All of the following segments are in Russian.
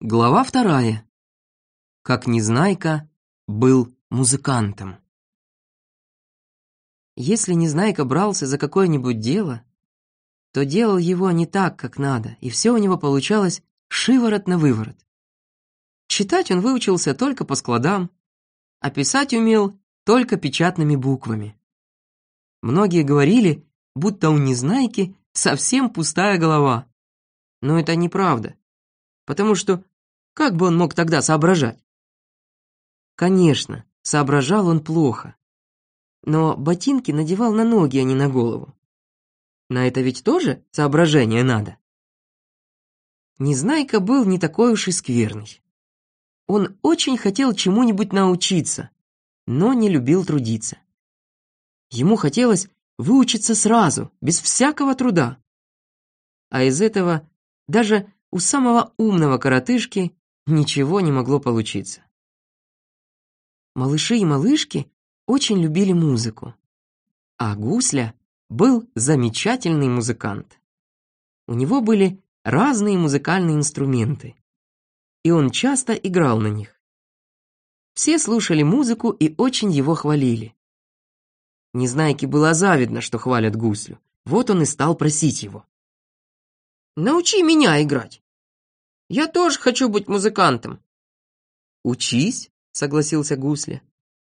Глава вторая. Как Незнайка был музыкантом. Если Незнайка брался за какое-нибудь дело, то делал его не так, как надо, и все у него получалось шиворот на выворот. Читать он выучился только по складам, а писать умел только печатными буквами. Многие говорили, будто у Незнайки совсем пустая голова. Но это неправда потому что как бы он мог тогда соображать? Конечно, соображал он плохо. Но ботинки надевал на ноги, а не на голову. На это ведь тоже соображение надо. Незнайка был не такой уж и скверный. Он очень хотел чему-нибудь научиться, но не любил трудиться. Ему хотелось выучиться сразу, без всякого труда. А из этого даже у самого умного коротышки ничего не могло получиться. Малыши и малышки очень любили музыку, а Гусля был замечательный музыкант. У него были разные музыкальные инструменты, и он часто играл на них. Все слушали музыку и очень его хвалили. Незнайке было завидно, что хвалят Гуслю. Вот он и стал просить его. Научи меня играть. Я тоже хочу быть музыкантом. Учись, согласился Гусля.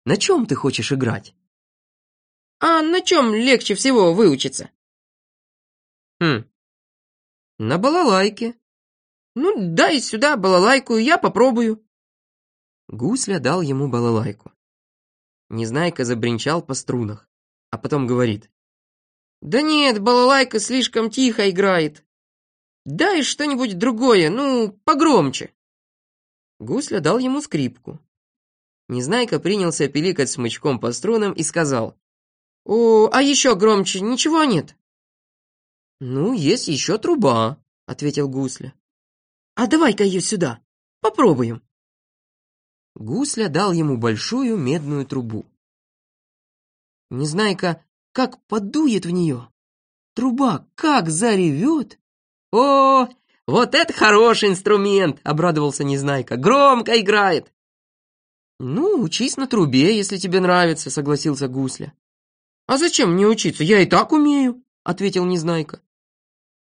На чем ты хочешь играть? А на чем легче всего выучиться? Хм, на балалайке. Ну, дай сюда балалайку, я попробую. Гусля дал ему балалайку. Незнайка забринчал по струнах, а потом говорит. Да нет, балалайка слишком тихо играет. Дай что-нибудь другое, ну, погромче. Гусля дал ему скрипку. Незнайка принялся пиликать смычком по струнам и сказал. «О, а еще громче ничего нет?» «Ну, есть еще труба», — ответил Гусля. «А давай-ка ее сюда, попробуем». Гусля дал ему большую медную трубу. Незнайка как подует в нее. Труба как заревет. «О, вот это хороший инструмент!» — обрадовался Незнайка. «Громко играет!» «Ну, учись на трубе, если тебе нравится», — согласился Гусля. «А зачем мне учиться? Я и так умею», — ответил Незнайка.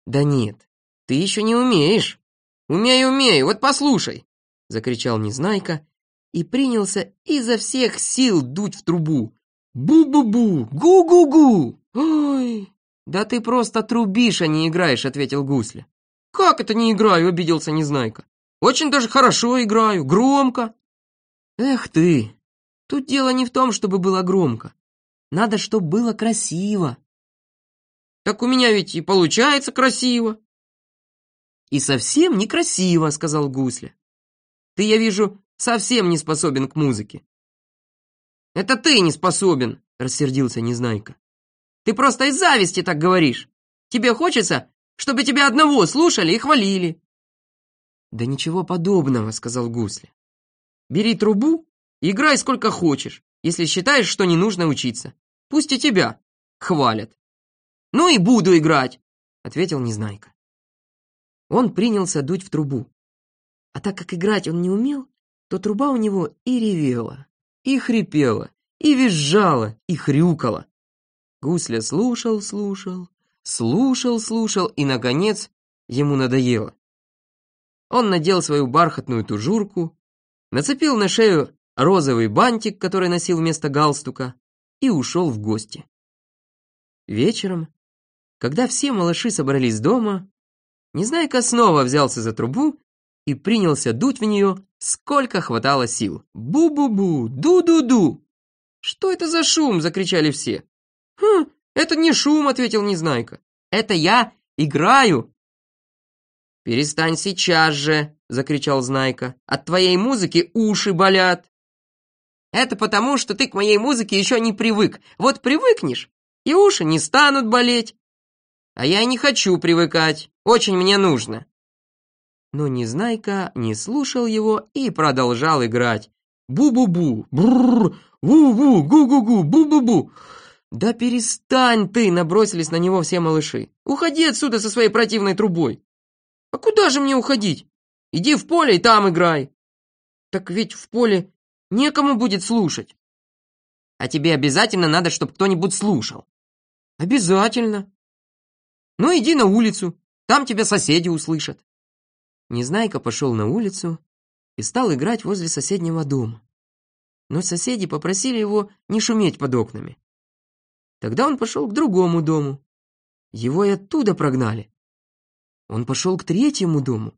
«Да нет, ты еще не умеешь». «Умею, умею, вот послушай», — закричал Незнайка и принялся изо всех сил дуть в трубу. «Бу-бу-бу! Гу-гу-гу!» «Ой, «Да ты просто трубишь, а не играешь», — ответил Гусля. «Как это не играю?» — обиделся Незнайка. «Очень даже хорошо играю, громко». «Эх ты! Тут дело не в том, чтобы было громко. Надо, чтобы было красиво». «Так у меня ведь и получается красиво». «И совсем некрасиво», — сказал Гусля. «Ты, я вижу, совсем не способен к музыке». «Это ты не способен», — рассердился Незнайка. Ты просто из зависти так говоришь. Тебе хочется, чтобы тебя одного слушали и хвалили». «Да ничего подобного», — сказал Гусли. «Бери трубу и играй сколько хочешь, если считаешь, что не нужно учиться. Пусть и тебя хвалят». «Ну и буду играть», — ответил Незнайка. Он принялся дуть в трубу. А так как играть он не умел, то труба у него и ревела, и хрипела, и визжала, и хрюкала. Гусля слушал, слушал, слушал, слушал, и, наконец, ему надоело. Он надел свою бархатную тужурку, нацепил на шею розовый бантик, который носил вместо галстука, и ушел в гости. Вечером, когда все малыши собрались дома, Незнайка снова взялся за трубу и принялся дуть в нее, сколько хватало сил. «Бу-бу-бу! Ду-ду-ду!» «Что это за шум?» — закричали все. «Хм, это не шум», — ответил Незнайка. «Это я играю». «Перестань сейчас же», — закричал Знайка. «От твоей музыки уши болят». «Это потому, что ты к моей музыке еще не привык. Вот привыкнешь, и уши не станут болеть». «А я не хочу привыкать. Очень мне нужно». Но Незнайка не слушал его и продолжал играть. «Бу-бу-бу! Бррр! Ву-ву! Гу-гу-гу! Бу-бу-бу!» «Да перестань ты!» — набросились на него все малыши. «Уходи отсюда со своей противной трубой!» «А куда же мне уходить? Иди в поле и там играй. Так ведь в поле некому будет слушать. А тебе обязательно надо, чтобы кто-нибудь слушал. Обязательно. Ну иди на улицу, там тебя соседи услышат. Незнайка пошел на улицу и стал играть возле соседнего дома. Но соседи попросили его не шуметь под окнами. Тогда он пошел к другому дому. Его и оттуда прогнали. Он пошел к третьему дому.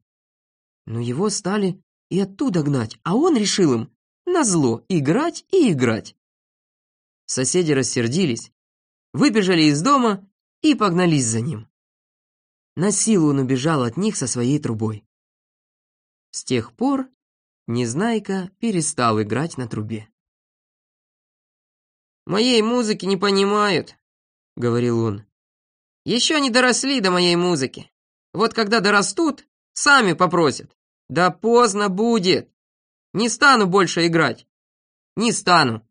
Но его стали и оттуда гнать, а он решил им назло играть и играть. Соседи рассердились, выбежали из дома и погнались за ним. На силу он убежал от них со своей трубой. С тех пор Незнайка перестал играть на трубе. «Моей музыки не понимают», — говорил он. «Еще не доросли до моей музыки. Вот когда дорастут, сами попросят. Да поздно будет. Не стану больше играть. Не стану.